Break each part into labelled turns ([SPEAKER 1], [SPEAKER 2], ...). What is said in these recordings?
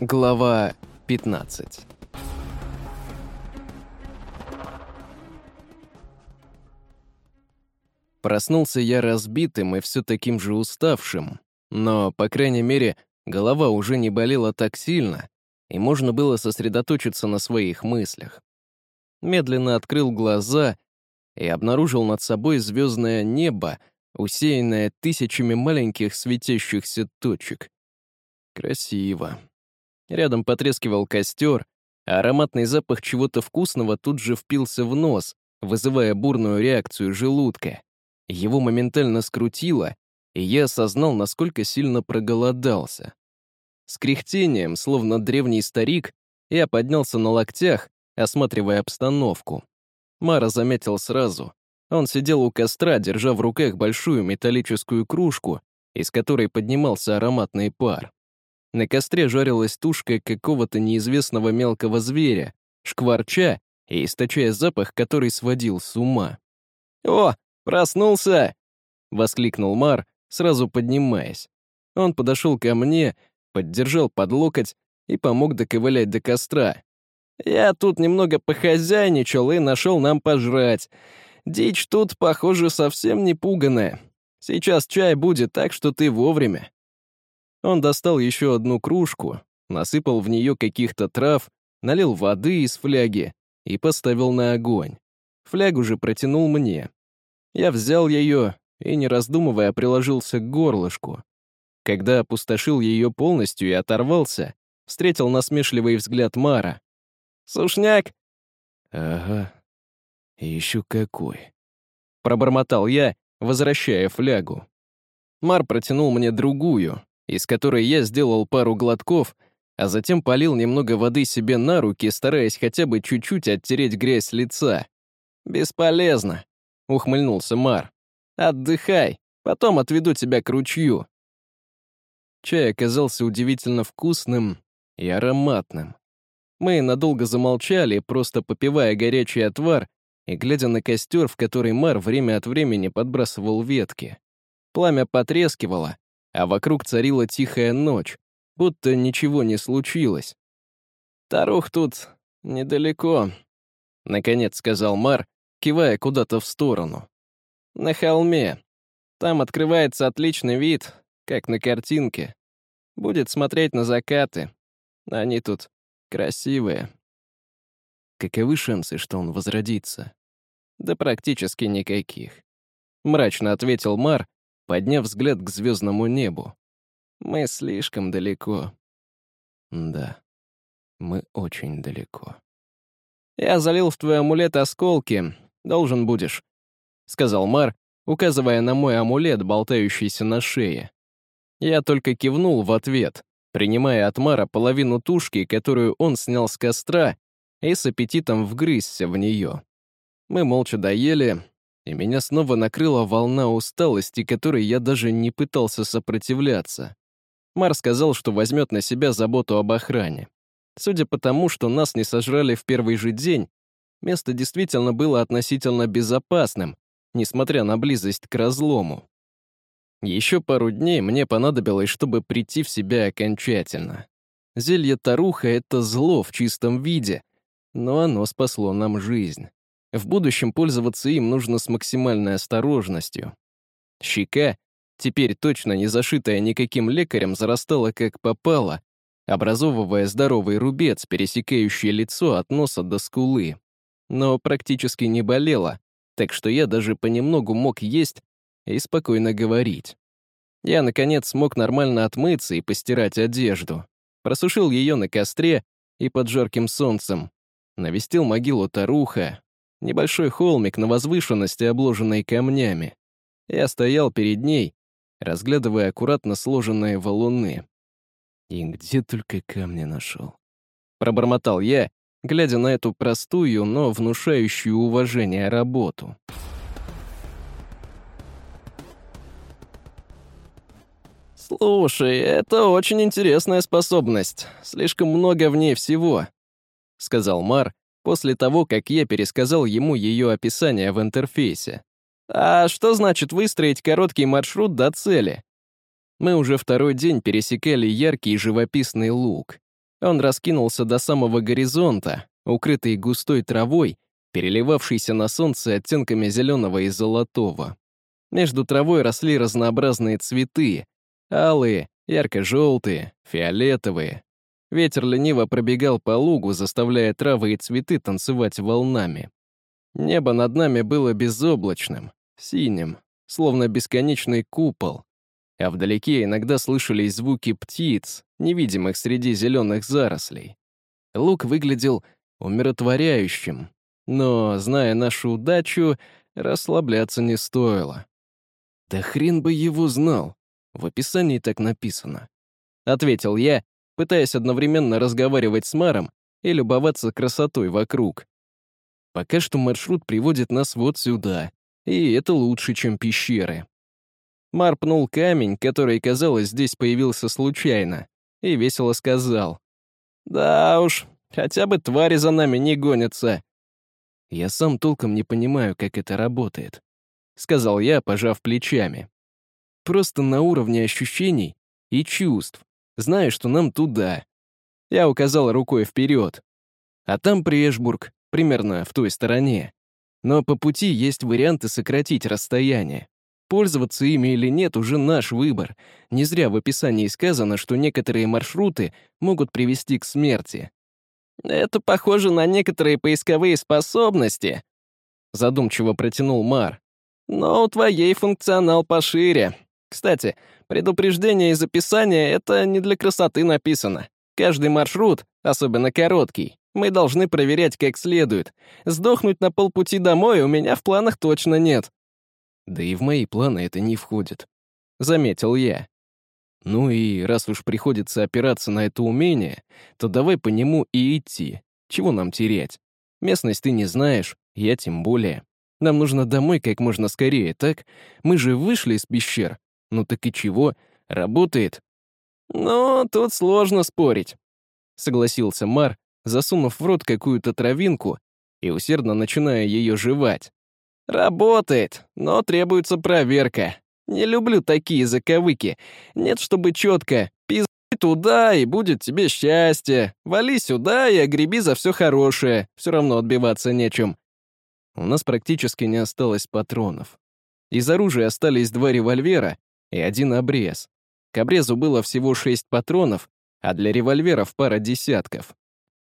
[SPEAKER 1] Глава 15 Проснулся я разбитым и все таким же уставшим, но, по крайней мере, голова уже не болела так сильно, и можно было сосредоточиться на своих мыслях. Медленно открыл глаза и обнаружил над собой звездное небо, усеянное тысячами маленьких светящихся точек. Красиво. Рядом потрескивал костер, а ароматный запах чего-то вкусного тут же впился в нос, вызывая бурную реакцию желудка. Его моментально скрутило, и я осознал, насколько сильно проголодался. С кряхтением, словно древний старик, я поднялся на локтях, осматривая обстановку. Мара заметил сразу. Он сидел у костра, держа в руках большую металлическую кружку, из которой поднимался ароматный пар. На костре жарилась тушка какого-то неизвестного мелкого зверя, шкварча и источая запах, который сводил с ума. «О, проснулся!» — воскликнул Мар, сразу поднимаясь. Он подошел ко мне, поддержал под локоть и помог доковылять до костра. «Я тут немного похозяйничал и нашел нам пожрать. Дичь тут, похоже, совсем не пуганая. Сейчас чай будет, так что ты вовремя». Он достал еще одну кружку, насыпал в нее каких-то трав, налил воды из фляги и поставил на огонь. Флягу же протянул мне. Я взял ее и, не раздумывая, приложился к горлышку. Когда опустошил ее полностью и оторвался, встретил насмешливый взгляд Мара. «Сушняк?» «Ага, еще какой!» Пробормотал я, возвращая флягу. Мар протянул мне другую, из которой я сделал пару глотков, а затем полил немного воды себе на руки, стараясь хотя бы чуть-чуть оттереть грязь с лица. «Бесполезно», — ухмыльнулся Мар. «Отдыхай, потом отведу тебя к ручью». Чай оказался удивительно вкусным и ароматным. Мы надолго замолчали, просто попивая горячий отвар и глядя на костер, в который Мар время от времени подбрасывал ветки. Пламя потрескивало, а вокруг царила тихая ночь, будто ничего не случилось. «Тарух тут недалеко», — наконец сказал Мар, кивая куда-то в сторону. «На холме. Там открывается отличный вид, как на картинке. Будет смотреть на закаты. Они тут красивые». Каковы шансы, что он возродится? Да практически никаких. Мрачно ответил Мар, подняв взгляд к звездному небу. Мы слишком далеко. Да, мы очень далеко. Я залил в твой амулет осколки. Должен будешь, — сказал Мар, указывая на мой амулет, болтающийся на шее. Я только кивнул в ответ, принимая от Мара половину тушки, которую он снял с костра, и с аппетитом вгрызся в нее. Мы молча доели, и меня снова накрыла волна усталости, которой я даже не пытался сопротивляться. Мар сказал, что возьмет на себя заботу об охране. Судя по тому, что нас не сожрали в первый же день, место действительно было относительно безопасным, несмотря на близость к разлому. Еще пару дней мне понадобилось, чтобы прийти в себя окончательно. Зелье Таруха — это зло в чистом виде, но оно спасло нам жизнь. В будущем пользоваться им нужно с максимальной осторожностью. Щека, теперь точно не зашитая никаким лекарем, зарастала как попало, образовывая здоровый рубец, пересекающий лицо от носа до скулы. Но практически не болела, так что я даже понемногу мог есть и спокойно говорить. Я, наконец, смог нормально отмыться и постирать одежду. Просушил ее на костре и под жарким солнцем. Навестил могилу Таруха, Небольшой холмик на возвышенности, обложенной камнями. Я стоял перед ней, разглядывая аккуратно сложенные валуны. И где только камни нашел. Пробормотал я, глядя на эту простую, но внушающую уважение работу. «Слушай, это очень интересная способность. Слишком много в ней всего», — сказал Мар, после того, как я пересказал ему ее описание в интерфейсе. А что значит выстроить короткий маршрут до цели? Мы уже второй день пересекали яркий живописный луг. Он раскинулся до самого горизонта, укрытый густой травой, переливавшейся на солнце оттенками зеленого и золотого. Между травой росли разнообразные цветы — алые, ярко-желтые, фиолетовые. Ветер лениво пробегал по лугу, заставляя травы и цветы танцевать волнами. Небо над нами было безоблачным, синим, словно бесконечный купол, а вдалеке иногда слышались звуки птиц, невидимых среди зеленых зарослей. Луг выглядел умиротворяющим, но, зная нашу удачу, расслабляться не стоило. «Да хрен бы его знал. В описании так написано», — ответил я, пытаясь одновременно разговаривать с Маром и любоваться красотой вокруг. Пока что маршрут приводит нас вот сюда, и это лучше, чем пещеры. Мар пнул камень, который, казалось, здесь появился случайно, и весело сказал. «Да уж, хотя бы твари за нами не гонятся». Я сам толком не понимаю, как это работает. — сказал я, пожав плечами. «Просто на уровне ощущений и чувств. Знаю, что нам туда». Я указал рукой вперед. А там Прешбург, примерно в той стороне. Но по пути есть варианты сократить расстояние. Пользоваться ими или нет уже наш выбор. Не зря в описании сказано, что некоторые маршруты могут привести к смерти. «Это похоже на некоторые поисковые способности», задумчиво протянул Мар. Но у твоей функционал пошире. Кстати, предупреждение из описания — это не для красоты написано. Каждый маршрут, особенно короткий, мы должны проверять как следует. Сдохнуть на полпути домой у меня в планах точно нет. Да и в мои планы это не входит. Заметил я. Ну и раз уж приходится опираться на это умение, то давай по нему и идти. Чего нам терять? Местность ты не знаешь, я тем более. Нам нужно домой как можно скорее, так? Мы же вышли из пещер. Ну так и чего? Работает. Ну, тут сложно спорить, согласился Мар, засунув в рот какую-то травинку и усердно начиная ее жевать. Работает, но требуется проверка. Не люблю такие заковыки. Нет, чтобы четко пизди туда, и будет тебе счастье. Вали сюда и огреби за все хорошее. Все равно отбиваться нечем у нас практически не осталось патронов. Из оружия остались два револьвера и один обрез. К обрезу было всего шесть патронов, а для револьверов пара десятков.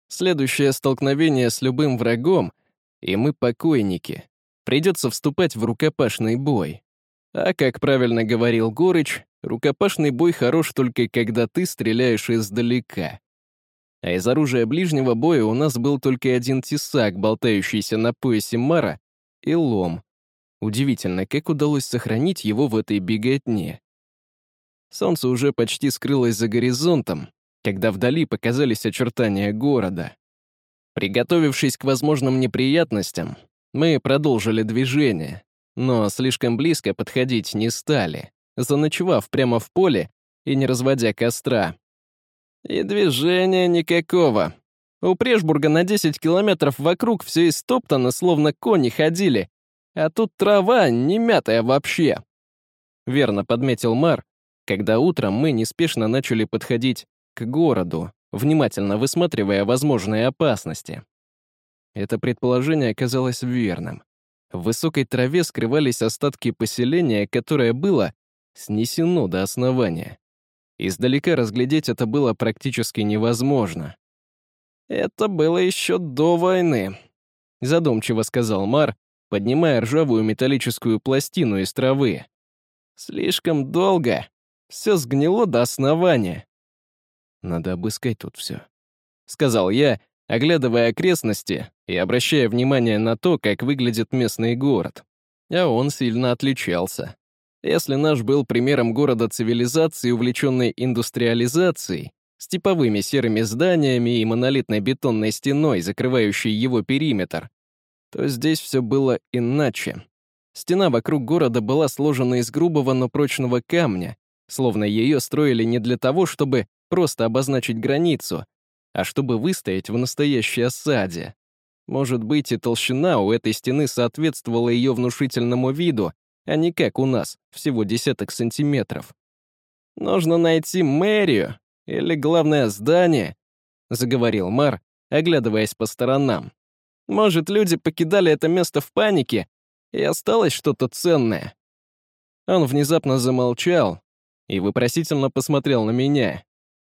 [SPEAKER 1] Следующее столкновение с любым врагом, и мы покойники. Придется вступать в рукопашный бой. А, как правильно говорил Горыч, рукопашный бой хорош только когда ты стреляешь издалека а из оружия ближнего боя у нас был только один тесак, болтающийся на поясе Мара, и лом. Удивительно, как удалось сохранить его в этой беготне. Солнце уже почти скрылось за горизонтом, когда вдали показались очертания города. Приготовившись к возможным неприятностям, мы продолжили движение, но слишком близко подходить не стали, заночевав прямо в поле и не разводя костра. И движения никакого. У Прешбурга на 10 километров вокруг все истоптано, словно кони ходили. А тут трава не мятая вообще. Верно подметил Мар, когда утром мы неспешно начали подходить к городу, внимательно высматривая возможные опасности. Это предположение оказалось верным. В высокой траве скрывались остатки поселения, которое было снесено до основания. Издалека разглядеть это было практически невозможно. «Это было еще до войны», — задумчиво сказал Мар, поднимая ржавую металлическую пластину из травы. «Слишком долго. Все сгнило до основания». «Надо обыскать тут все», — сказал я, оглядывая окрестности и обращая внимание на то, как выглядит местный город. А он сильно отличался. Если наш был примером города цивилизации, увлеченной индустриализацией, с типовыми серыми зданиями и монолитной бетонной стеной, закрывающей его периметр, то здесь все было иначе. Стена вокруг города была сложена из грубого, но прочного камня, словно ее строили не для того, чтобы просто обозначить границу, а чтобы выстоять в настоящей осаде. Может быть, и толщина у этой стены соответствовала ее внушительному виду, а не как у нас, всего десяток сантиметров. Нужно найти мэрию или главное здание, заговорил Мар, оглядываясь по сторонам. «Может, люди покидали это место в панике, и осталось что-то ценное?» Он внезапно замолчал и вопросительно посмотрел на меня.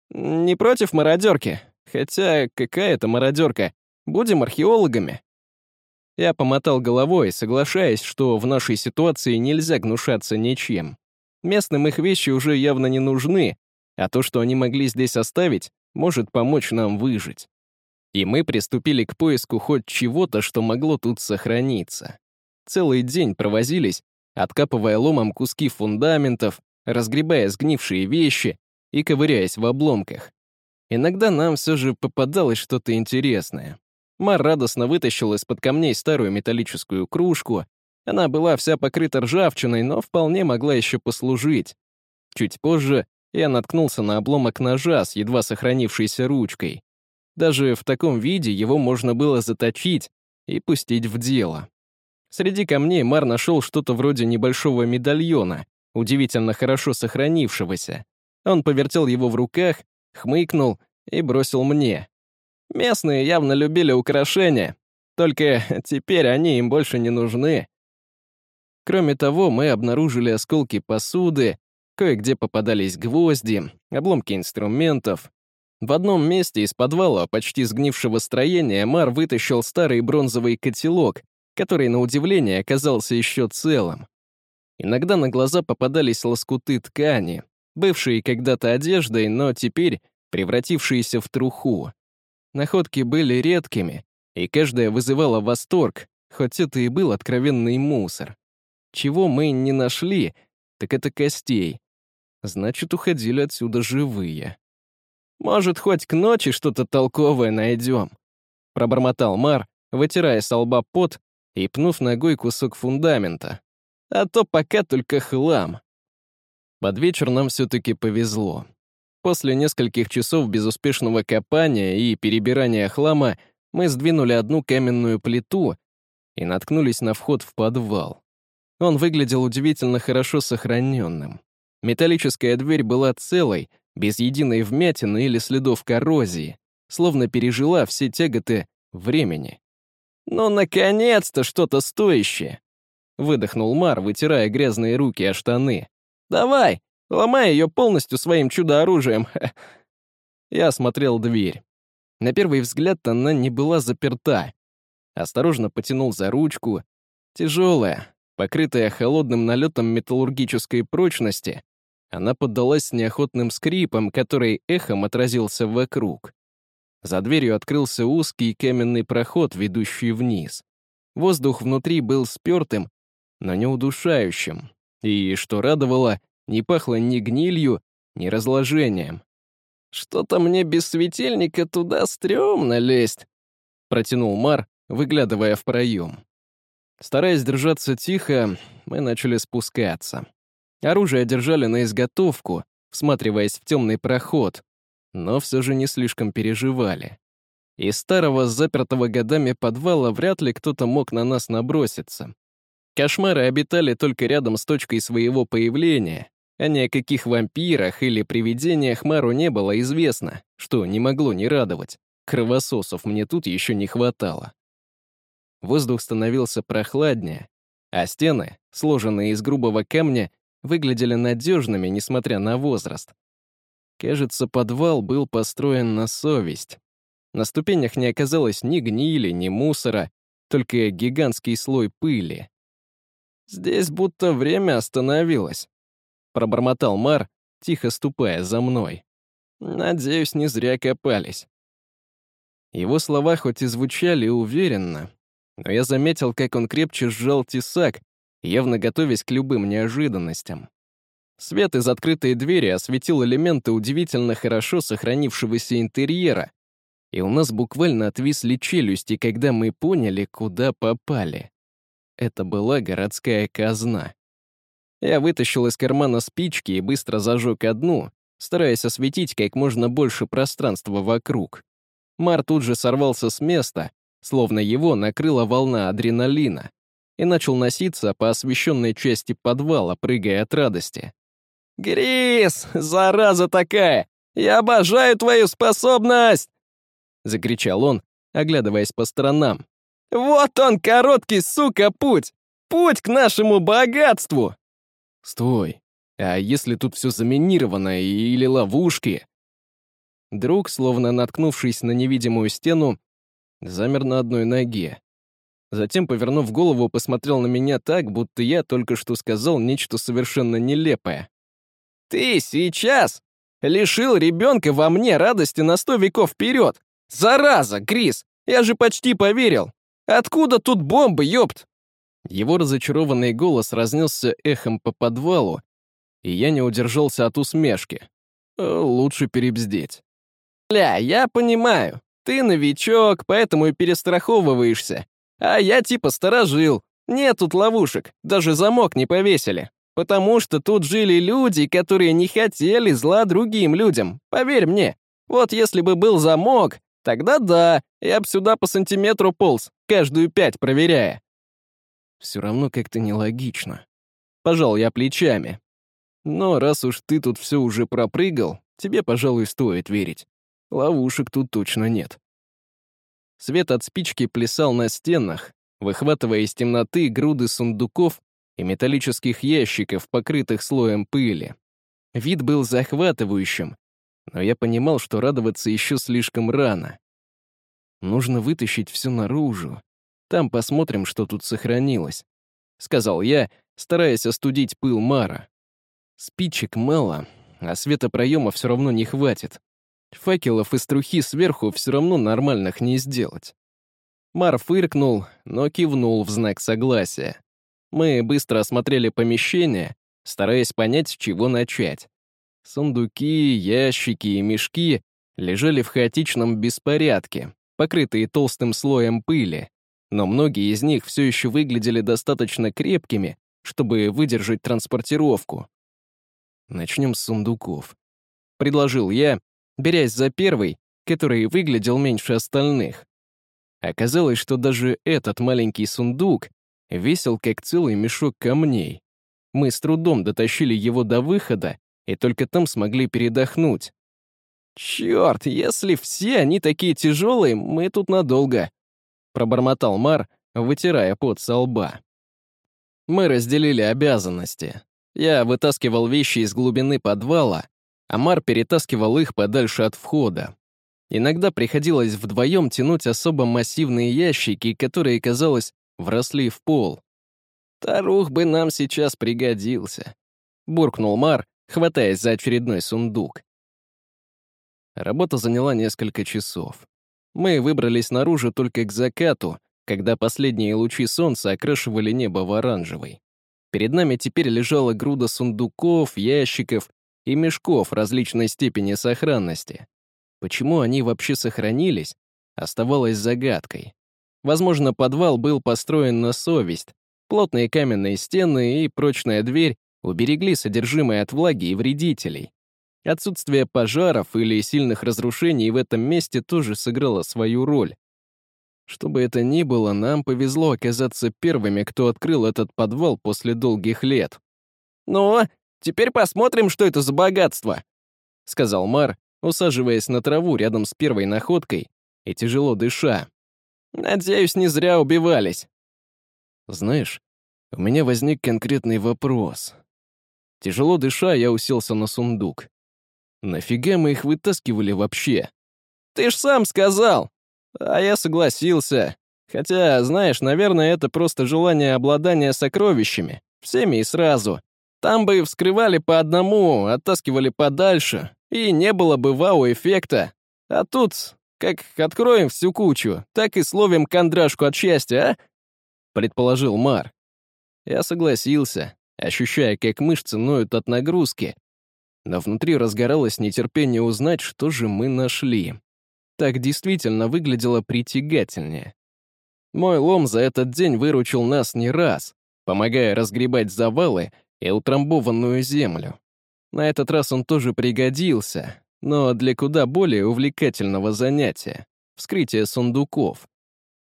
[SPEAKER 1] «Не против мародерки? Хотя какая это мародерка? Будем археологами». Я помотал головой, соглашаясь, что в нашей ситуации нельзя гнушаться ничем. Местным их вещи уже явно не нужны, а то, что они могли здесь оставить, может помочь нам выжить. И мы приступили к поиску хоть чего-то, что могло тут сохраниться. Целый день провозились, откапывая ломом куски фундаментов, разгребая сгнившие вещи и ковыряясь в обломках. Иногда нам все же попадалось что-то интересное. Мар радостно вытащил из-под камней старую металлическую кружку. Она была вся покрыта ржавчиной, но вполне могла еще послужить. Чуть позже я наткнулся на обломок ножа с едва сохранившейся ручкой. Даже в таком виде его можно было заточить и пустить в дело. Среди камней Мар нашел что-то вроде небольшого медальона, удивительно хорошо сохранившегося. Он повертел его в руках, хмыкнул и бросил мне. Местные явно любили украшения, только теперь они им больше не нужны. Кроме того, мы обнаружили осколки посуды, кое-где попадались гвозди, обломки инструментов. В одном месте из подвала почти сгнившего строения Мар вытащил старый бронзовый котелок, который, на удивление, оказался еще целым. Иногда на глаза попадались лоскуты ткани, бывшие когда-то одеждой, но теперь превратившиеся в труху. Находки были редкими, и каждая вызывала восторг, хоть это и был откровенный мусор. Чего мы не нашли, так это костей. Значит, уходили отсюда живые. «Может, хоть к ночи что-то толковое найдем», — пробормотал Мар, вытирая с лба пот и пнув ногой кусок фундамента. «А то пока только хлам». Под вечер нам все-таки повезло. После нескольких часов безуспешного копания и перебирания хлама мы сдвинули одну каменную плиту и наткнулись на вход в подвал. Он выглядел удивительно хорошо сохраненным. Металлическая дверь была целой, без единой вмятины или следов коррозии, словно пережила все тяготы времени. «Ну, наконец-то что-то стоящее!» — выдохнул Мар, вытирая грязные руки о штаны. «Давай, ломай ее полностью своим чудо-оружием!» Я осмотрел дверь. На первый взгляд она не была заперта. Осторожно потянул за ручку. Тяжелая, покрытая холодным налетом металлургической прочности, она поддалась неохотным скрипом, который эхом отразился вокруг. За дверью открылся узкий каменный проход, ведущий вниз. Воздух внутри был спёртым, но не удушающим. И, что радовало, не пахло ни гнилью, ни разложением. «Что-то мне без светильника туда стрёмно лезть», — протянул Мар, выглядывая в проем. Стараясь держаться тихо, мы начали спускаться. Оружие держали на изготовку, всматриваясь в темный проход, но все же не слишком переживали. Из старого, запертого годами подвала вряд ли кто-то мог на нас наброситься. Кошмары обитали только рядом с точкой своего появления, а ни о каких вампирах или привидениях Мару не было известно, что не могло не радовать. Кровососов мне тут еще не хватало. Воздух становился прохладнее, а стены, сложенные из грубого камня, выглядели надежными, несмотря на возраст. Кажется, подвал был построен на совесть. На ступенях не оказалось ни гнили, ни мусора, только гигантский слой пыли. «Здесь будто время остановилось», — пробормотал Мар, тихо ступая за мной. «Надеюсь, не зря копались». Его слова хоть и звучали уверенно, но я заметил, как он крепче сжал тесак, явно готовясь к любым неожиданностям. Свет из открытой двери осветил элементы удивительно хорошо сохранившегося интерьера, и у нас буквально отвисли челюсти, когда мы поняли, куда попали. Это была городская казна. Я вытащил из кармана спички и быстро зажег одну, стараясь осветить как можно больше пространства вокруг. Мар тут же сорвался с места, словно его накрыла волна адреналина, и начал носиться по освещенной части подвала, прыгая от радости. — «Грис, зараза такая! Я обожаю твою способность!» закричал он, оглядываясь по сторонам. «Вот он, короткий, сука, путь! Путь к нашему богатству!» «Стой, а если тут все заминировано или ловушки?» Друг, словно наткнувшись на невидимую стену, замер на одной ноге. Затем, повернув голову, посмотрел на меня так, будто я только что сказал нечто совершенно нелепое. «Ты сейчас лишил ребенка во мне радости на сто веков вперед! Зараза, Крис! Я же почти поверил! Откуда тут бомбы, ёпт?» Его разочарованный голос разнесся эхом по подвалу, и я не удержался от усмешки. Э, лучше перебздеть. «Бля, я понимаю. Ты новичок, поэтому и перестраховываешься. А я типа сторожил. Нет тут ловушек, даже замок не повесили. Потому что тут жили люди, которые не хотели зла другим людям. Поверь мне. Вот если бы был замок, тогда да, я бы сюда по сантиметру полз, каждую пять проверяя. Все равно как-то нелогично. Пожал я плечами. Но раз уж ты тут все уже пропрыгал, тебе, пожалуй, стоит верить. Ловушек тут точно нет. Свет от спички плясал на стенах, выхватывая из темноты груды сундуков и металлических ящиков, покрытых слоем пыли. Вид был захватывающим, но я понимал, что радоваться еще слишком рано. Нужно вытащить все наружу. Там посмотрим, что тут сохранилось, — сказал я, стараясь остудить пыл Мара. Спичек мало, а светопроема все равно не хватит. Факелов из трухи сверху все равно нормальных не сделать. Мар фыркнул, но кивнул в знак согласия. Мы быстро осмотрели помещение, стараясь понять, с чего начать. Сундуки, ящики и мешки лежали в хаотичном беспорядке, покрытые толстым слоем пыли, но многие из них все еще выглядели достаточно крепкими, чтобы выдержать транспортировку. Начнем с сундуков. Предложил я, берясь за первый, который выглядел меньше остальных. Оказалось, что даже этот маленький сундук весил как целый мешок камней. Мы с трудом дотащили его до выхода и только там смогли передохнуть. «Черт, если все они такие тяжелые, мы тут надолго», — пробормотал Мар, вытирая пот со лба. Мы разделили обязанности. Я вытаскивал вещи из глубины подвала, Амар перетаскивал их подальше от входа. Иногда приходилось вдвоем тянуть особо массивные ящики, которые, казалось, вросли в пол. «Тарух бы нам сейчас пригодился», — буркнул Мар, хватаясь за очередной сундук. Работа заняла несколько часов. Мы выбрались наружу только к закату, когда последние лучи солнца окрашивали небо в оранжевый. Перед нами теперь лежала груда сундуков, ящиков и мешков различной степени сохранности. Почему они вообще сохранились, оставалось загадкой. Возможно, подвал был построен на совесть. Плотные каменные стены и прочная дверь уберегли содержимое от влаги и вредителей. Отсутствие пожаров или сильных разрушений в этом месте тоже сыграло свою роль. Что бы это ни было, нам повезло оказаться первыми, кто открыл этот подвал после долгих лет. «Ну, Теперь посмотрим, что это за богатство», — сказал Мар, усаживаясь на траву рядом с первой находкой и тяжело дыша. «Надеюсь, не зря убивались». «Знаешь, у меня возник конкретный вопрос». Тяжело дыша, я уселся на сундук. «Нафига мы их вытаскивали вообще?» «Ты ж сам сказал!» А я согласился. Хотя, знаешь, наверное, это просто желание обладания сокровищами. Всеми и сразу. Там бы вскрывали по одному, оттаскивали подальше, и не было бы вау-эффекта. А тут, как откроем всю кучу, так и словим кондрашку от счастья, а?» Предположил Мар. Я согласился, ощущая, как мышцы ноют от нагрузки, но внутри разгоралось нетерпение узнать, что же мы нашли. Так действительно выглядело притягательнее. Мой лом за этот день выручил нас не раз, помогая разгребать завалы и утрамбованную землю. На этот раз он тоже пригодился, но для куда более увлекательного занятия — вскрытия сундуков.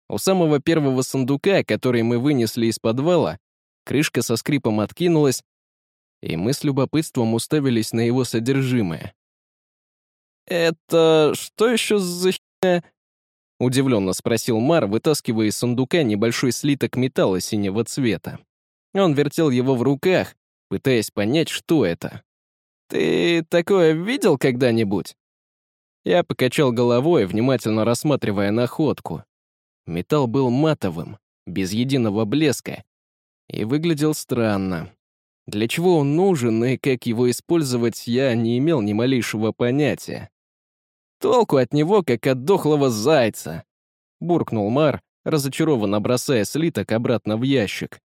[SPEAKER 1] У самого первого сундука, который мы вынесли из подвала, крышка со скрипом откинулась, и мы с любопытством уставились на его содержимое. «Это что еще за херня?» Удивленно спросил Мар, вытаскивая из сундука небольшой слиток металла синего цвета. Он вертел его в руках, пытаясь понять, что это. «Ты такое видел когда-нибудь?» Я покачал головой, внимательно рассматривая находку. Металл был матовым, без единого блеска, и выглядел странно. Для чего он нужен и как его использовать, я не имел ни малейшего понятия. Толку от него, как от дохлого зайца. Буркнул Мар, разочарованно бросая слиток обратно в ящик.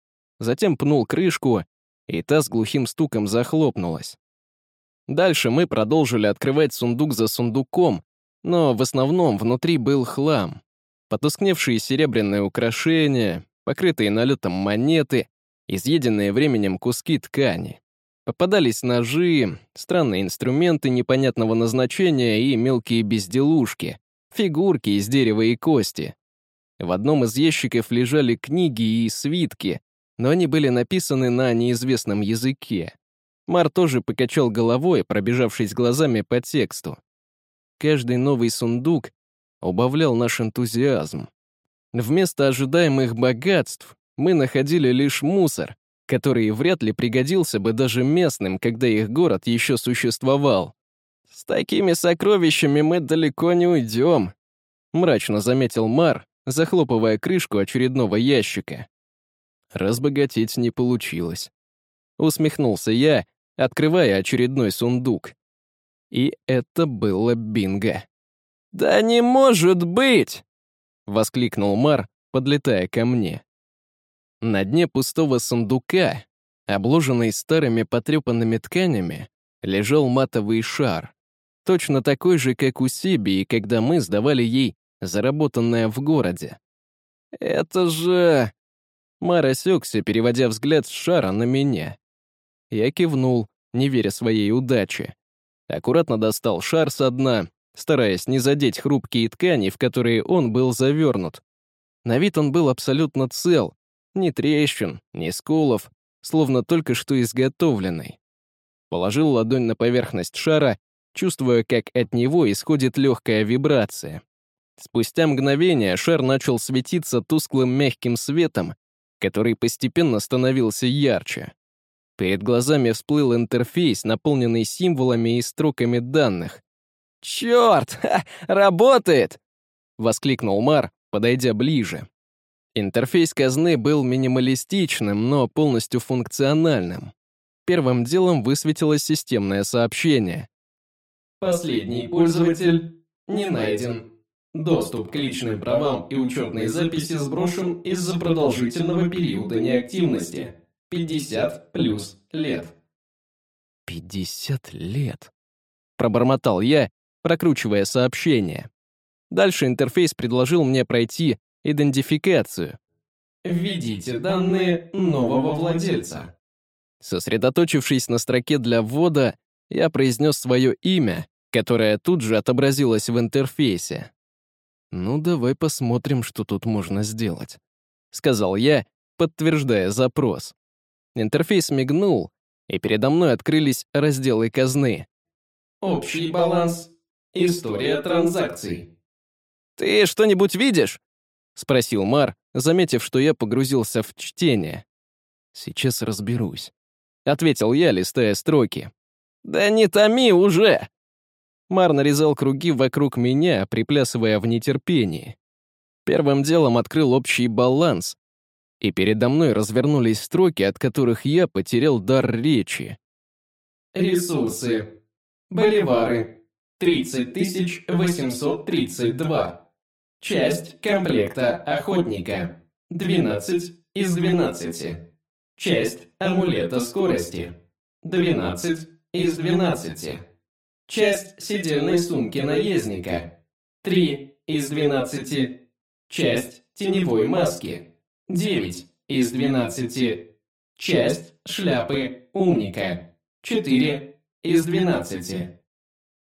[SPEAKER 1] Затем пнул крышку, и та с глухим стуком захлопнулась. Дальше мы продолжили открывать сундук за сундуком, но в основном внутри был хлам. Потускневшие серебряные украшения, покрытые налетом монеты, изъеденные временем куски ткани. Попадались ножи, странные инструменты непонятного назначения и мелкие безделушки, фигурки из дерева и кости. В одном из ящиков лежали книги и свитки, но они были написаны на неизвестном языке. Мар тоже покачал головой, пробежавшись глазами по тексту. Каждый новый сундук убавлял наш энтузиазм. Вместо ожидаемых богатств мы находили лишь мусор, который вряд ли пригодился бы даже местным, когда их город еще существовал. «С такими сокровищами мы далеко не уйдем», — мрачно заметил Мар, захлопывая крышку очередного ящика. Разбогатеть не получилось. Усмехнулся я, открывая очередной сундук. И это было бинго. «Да не может быть!» — воскликнул Мар, подлетая ко мне. На дне пустого сундука, обложенный старыми потрепанными тканями, лежал матовый шар, точно такой же, как у Сибии, когда мы сдавали ей заработанное в городе. «Это же...» Мар осекся, переводя взгляд с шара на меня. Я кивнул, не веря своей удаче. Аккуратно достал шар со дна, стараясь не задеть хрупкие ткани, в которые он был завернут. На вид он был абсолютно цел, ни трещин, ни сколов, словно только что изготовленный. Положил ладонь на поверхность шара, чувствуя, как от него исходит легкая вибрация. Спустя мгновение шар начал светиться тусклым мягким светом, который постепенно становился ярче. Перед глазами всплыл интерфейс, наполненный символами и строками данных. «Черт! Ха, работает!» — воскликнул Мар, подойдя ближе. Интерфейс казны был минималистичным, но полностью функциональным. Первым делом высветилось системное сообщение.
[SPEAKER 2] Последний пользователь не найден. Доступ к личным правам и учетной записи сброшен из-за продолжительного периода неактивности. 50 плюс лет.
[SPEAKER 1] 50 лет. Пробормотал я, прокручивая сообщение. Дальше интерфейс предложил мне пройти идентификацию.
[SPEAKER 2] Введите данные нового владельца.
[SPEAKER 1] Сосредоточившись на строке для ввода, я произнес свое имя, которое тут же отобразилось в интерфейсе. «Ну, давай посмотрим, что тут можно сделать», — сказал я, подтверждая запрос. Интерфейс мигнул, и передо мной открылись разделы казны.
[SPEAKER 2] Общий баланс. История транзакций.
[SPEAKER 1] «Ты что-нибудь видишь?» — спросил Мар, заметив, что я погрузился в чтение. «Сейчас разберусь», — ответил я, листая строки. «Да не томи уже!» Мар нарезал круги вокруг меня, приплясывая в нетерпении. Первым делом открыл общий баланс, и передо мной развернулись строки, от которых я потерял дар речи.
[SPEAKER 2] Ресурсы. Боливары. 30 832. Часть комплекта охотника. 12 из 12. Часть амулета скорости. 12 из 12. Часть сидельной сумки наездника. 3 из 12. Часть теневой маски. 9 из 12. Часть шляпы умника. 4 из 12.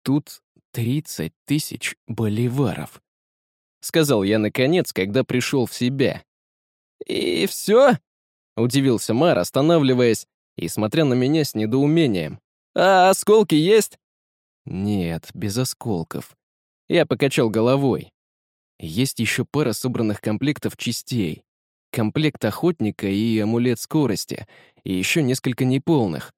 [SPEAKER 1] Тут 30 тысяч боливаров. — сказал я наконец, когда пришел в себя. «И все?» — удивился Мар, останавливаясь и смотря на меня с недоумением. «А осколки есть?» «Нет, без осколков». Я покачал головой. Есть еще пара собранных комплектов частей. Комплект охотника и амулет скорости, и еще несколько неполных.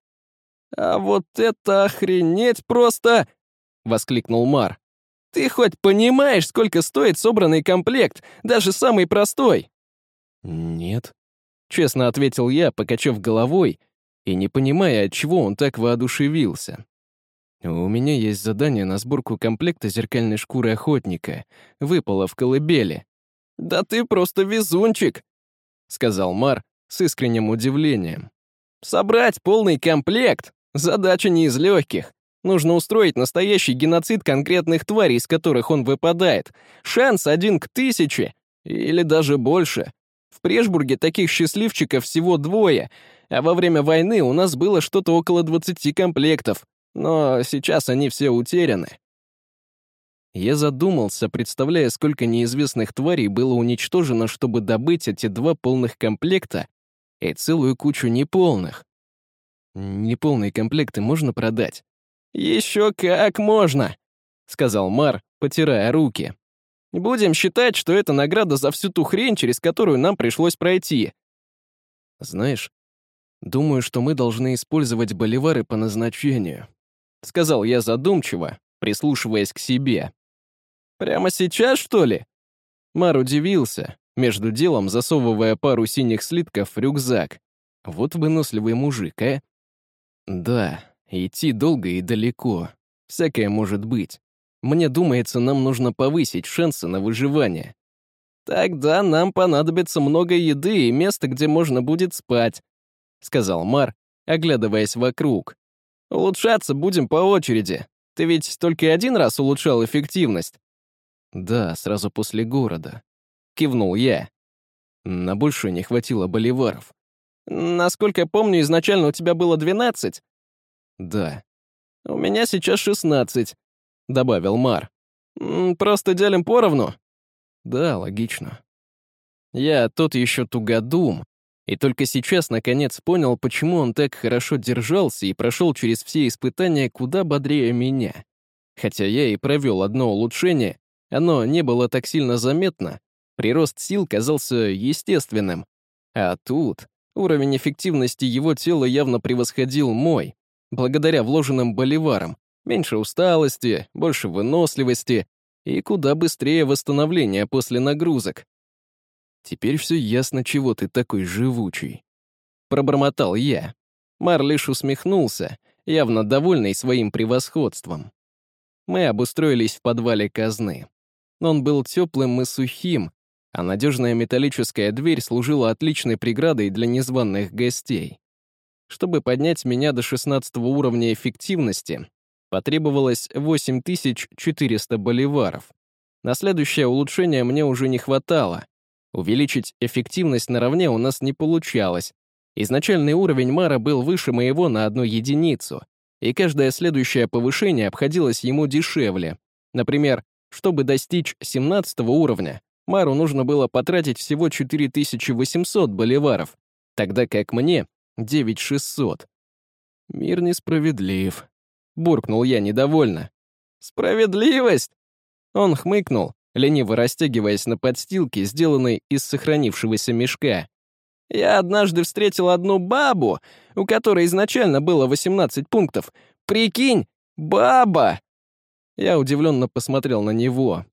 [SPEAKER 2] «А вот это охренеть просто!» — воскликнул Мар. «Ты хоть понимаешь, сколько стоит собранный комплект, даже самый простой?»
[SPEAKER 1] «Нет», — честно ответил я, покачав головой и не понимая, от чего он так воодушевился. «У меня есть задание на сборку комплекта зеркальной шкуры охотника. Выпало в колыбели».
[SPEAKER 2] «Да ты просто везунчик», — сказал Мар с искренним удивлением. «Собрать полный комплект — задача не из легких. Нужно устроить настоящий геноцид конкретных тварей, из которых он выпадает. Шанс один к тысяче. Или даже больше. В Прешбурге таких счастливчиков всего двое, а во время войны у нас было что-то около 20 комплектов. Но сейчас они все утеряны.
[SPEAKER 1] Я задумался, представляя, сколько неизвестных тварей было уничтожено, чтобы добыть эти два полных комплекта и целую кучу неполных. Неполные комплекты можно продать?
[SPEAKER 2] «Еще как можно», — сказал Мар, потирая руки. «Будем считать, что это награда за всю ту хрень, через которую нам пришлось пройти».
[SPEAKER 1] «Знаешь, думаю, что мы должны использовать боливары по назначению», — сказал я задумчиво, прислушиваясь к себе.
[SPEAKER 2] «Прямо сейчас, что ли?»
[SPEAKER 1] Мар удивился, между делом засовывая пару синих слитков в рюкзак. Вот выносливый мужик, а? Да, идти долго и далеко. Всякое может быть. Мне думается, нам нужно повысить шансы на выживание.
[SPEAKER 2] Тогда нам понадобится много еды и место, где можно будет спать, сказал Мар, оглядываясь вокруг. Улучшаться будем по очереди. Ты ведь только один раз улучшал эффективность.
[SPEAKER 1] «Да, сразу после города», — кивнул я. На больше не хватило боливаров.
[SPEAKER 2] «Насколько я помню, изначально у тебя было 12?»
[SPEAKER 1] «Да».
[SPEAKER 2] «У меня сейчас 16», — добавил Мар. «Просто делим поровну?»
[SPEAKER 1] «Да, логично». Я тот еще тугодум, и только сейчас, наконец, понял, почему он так хорошо держался и прошел через все испытания куда бодрее меня. Хотя я и провел одно улучшение, оно не было так сильно заметно, прирост сил казался естественным. А тут уровень эффективности его тела явно превосходил мой, благодаря вложенным боливарам. Меньше усталости, больше выносливости и куда быстрее восстановление после нагрузок. Теперь все ясно, чего ты такой живучий. Пробормотал я. Мар лишь усмехнулся, явно довольный своим превосходством. Мы обустроились в подвале казны. Он был теплым и сухим, а надежная металлическая дверь служила отличной преградой для незваных гостей. Чтобы поднять меня до 16 уровня эффективности, потребовалось 8400 боливаров. На следующее улучшение мне уже не хватало. Увеличить эффективность наравне у нас не получалось. Изначальный уровень Мара был выше моего на одну единицу, и каждое следующее повышение обходилось ему дешевле. Например, чтобы достичь 17 уровня, Мару нужно было потратить всего 4800 боливаров, тогда как мне — 9600. «Мир несправедлив», — буркнул я недовольно.
[SPEAKER 2] «Справедливость?» Он хмыкнул, лениво растягиваясь на подстилке, сделанной из сохранившегося мешка. «Я однажды встретил одну бабу, у которой изначально было 18 пунктов. Прикинь, баба!» Я удивленно посмотрел на него.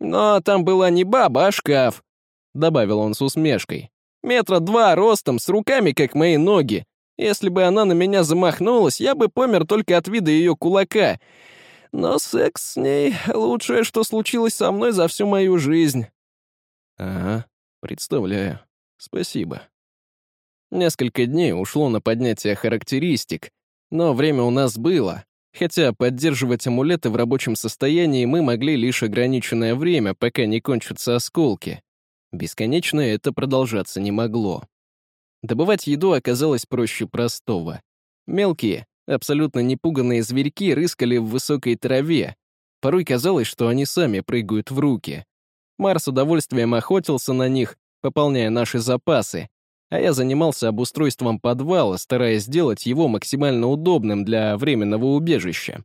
[SPEAKER 2] «Но там была не баба, а шкаф», — добавил он с усмешкой. «Метра два ростом, с руками, как мои ноги. Если бы она на меня замахнулась, я бы помер только от вида ее кулака. Но секс с ней — лучшее, что случилось со мной за всю мою жизнь».
[SPEAKER 1] «Ага, представляю. Спасибо». Несколько дней ушло на поднятие характеристик, но время у нас было, Хотя поддерживать амулеты в рабочем состоянии мы могли лишь ограниченное время, пока не кончатся осколки. Бесконечно это продолжаться не могло. Добывать еду оказалось проще простого. Мелкие, абсолютно непуганные зверьки рыскали в высокой траве. Порой казалось, что они сами прыгают в руки. Мар с удовольствием охотился на них, пополняя наши запасы, а я занимался обустройством подвала, стараясь сделать его максимально удобным для временного убежища.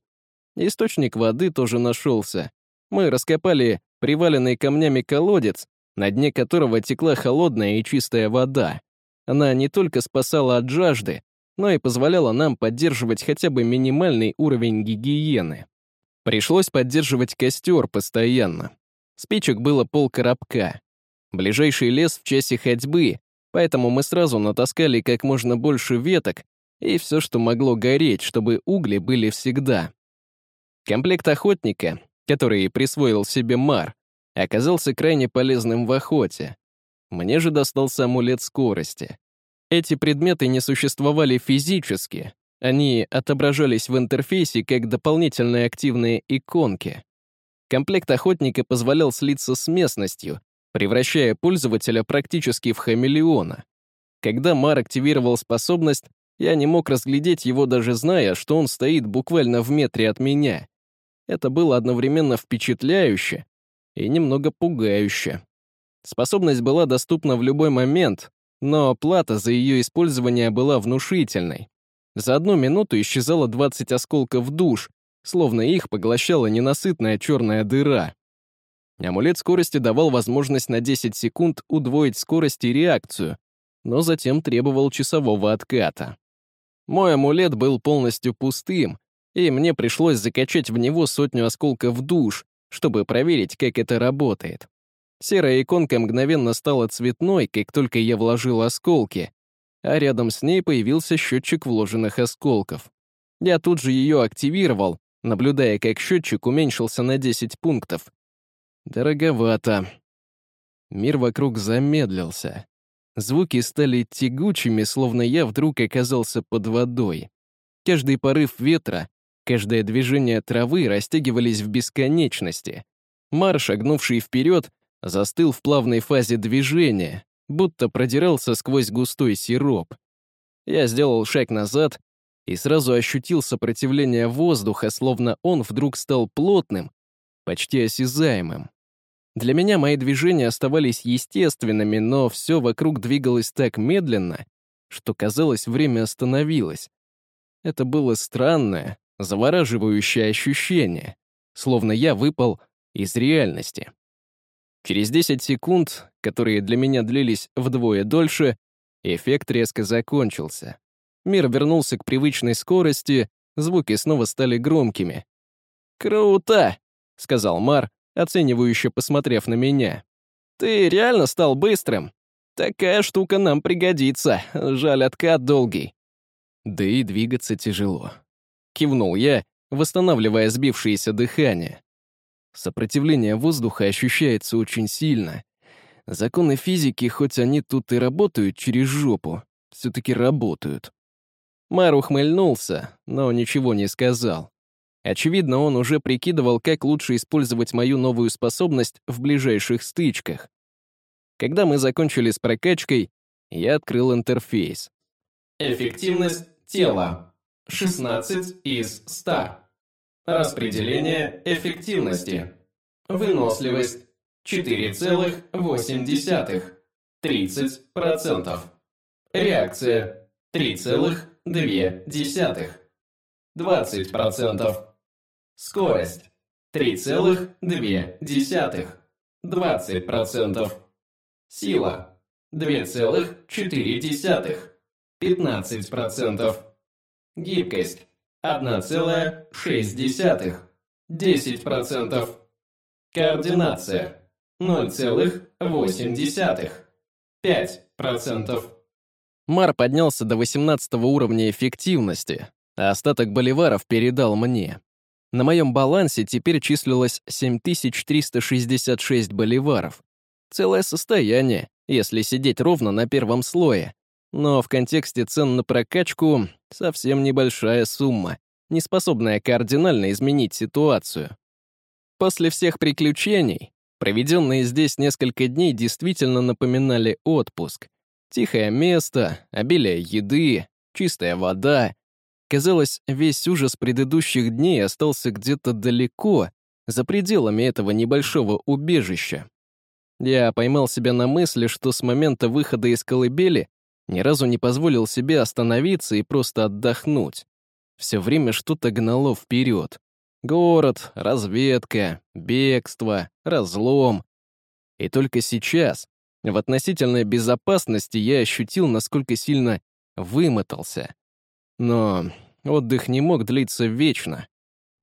[SPEAKER 1] Источник воды тоже нашелся. Мы раскопали приваленный камнями колодец, на дне которого текла холодная и чистая вода. Она не только спасала от жажды, но и позволяла нам поддерживать хотя бы минимальный уровень гигиены. Пришлось поддерживать костер постоянно. Спичек было пол коробка. Ближайший лес в часе ходьбы, поэтому мы сразу натаскали как можно больше веток и все, что могло гореть, чтобы угли были всегда. Комплект охотника, который присвоил себе Мар, оказался крайне полезным в охоте. Мне же достался амулет скорости. Эти предметы не существовали физически, они отображались в интерфейсе как дополнительные активные иконки. Комплект охотника позволял слиться с местностью, превращая пользователя практически в хамелеона. Когда Мар активировал способность, я не мог разглядеть его, даже зная, что он стоит буквально в метре от меня. Это было одновременно впечатляюще и немного пугающе. Способность была доступна в любой момент, но плата за ее использование была внушительной. За одну минуту исчезало 20 осколков душ, словно их поглощала ненасытная черная дыра. Амулет скорости давал возможность на 10 секунд удвоить скорость и реакцию, но затем требовал часового отката. Мой амулет был полностью пустым, и мне пришлось закачать в него сотню осколков душ, чтобы проверить, как это работает. Серая иконка мгновенно стала цветной, как только я вложил осколки, а рядом с ней появился счетчик вложенных осколков. Я тут же ее активировал, наблюдая, как счетчик уменьшился на 10 пунктов. Дороговато. Мир вокруг замедлился. Звуки стали тягучими, словно я вдруг оказался под водой. Каждый порыв ветра, каждое движение травы растягивались в бесконечности. Мар, шагнувший вперед, застыл в плавной фазе движения, будто продирался сквозь густой сироп. Я сделал шаг назад и сразу ощутил сопротивление воздуха, словно он вдруг стал плотным, почти осязаемым. Для меня мои движения оставались естественными, но все вокруг двигалось так медленно, что, казалось, время остановилось. Это было странное, завораживающее ощущение, словно я выпал из реальности. Через 10 секунд, которые для меня длились вдвое дольше, эффект резко закончился. Мир вернулся к привычной скорости, звуки снова стали громкими. «Круто!» — сказал Мар, оценивающе посмотрев на меня. «Ты реально стал быстрым? Такая штука нам пригодится, жаль, откат долгий». «Да и двигаться тяжело», — кивнул я, восстанавливая сбившееся дыхание. Сопротивление воздуха ощущается очень сильно. Законы физики, хоть они тут и работают через жопу, все-таки работают. Мар ухмыльнулся, но ничего не сказал. Очевидно, он уже прикидывал, как лучше использовать мою новую способность в ближайших стычках. Когда мы закончили с прокачкой, я открыл интерфейс.
[SPEAKER 2] Эффективность тела. 16 из 100. Распределение эффективности. Выносливость 4,8. 30%. Реакция 3,2. 20%. Скорость 3,2. 20%. Сила 2,4. 15%. Гибкость 1,6. 10%. Координация 0,8. 5%.
[SPEAKER 1] Мар поднялся до 18 уровня эффективности, а остаток боливаров передал мне. На моем балансе теперь числилось 7366 боливаров. Целое состояние, если сидеть ровно на первом слое. Но в контексте цен на прокачку совсем небольшая сумма, не способная кардинально изменить ситуацию. После всех приключений, проведенные здесь несколько дней действительно напоминали отпуск. Тихое место, обилие еды, чистая вода. Казалось, весь ужас предыдущих дней остался где-то далеко, за пределами этого небольшого убежища. Я поймал себя на мысли, что с момента выхода из колыбели ни разу не позволил себе остановиться и просто отдохнуть. Все время что-то гнало вперед. Город, разведка, бегство, разлом. И только сейчас, в относительной безопасности, я ощутил, насколько сильно вымотался. Но отдых не мог длиться вечно.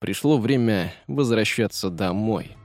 [SPEAKER 1] Пришло время возвращаться домой.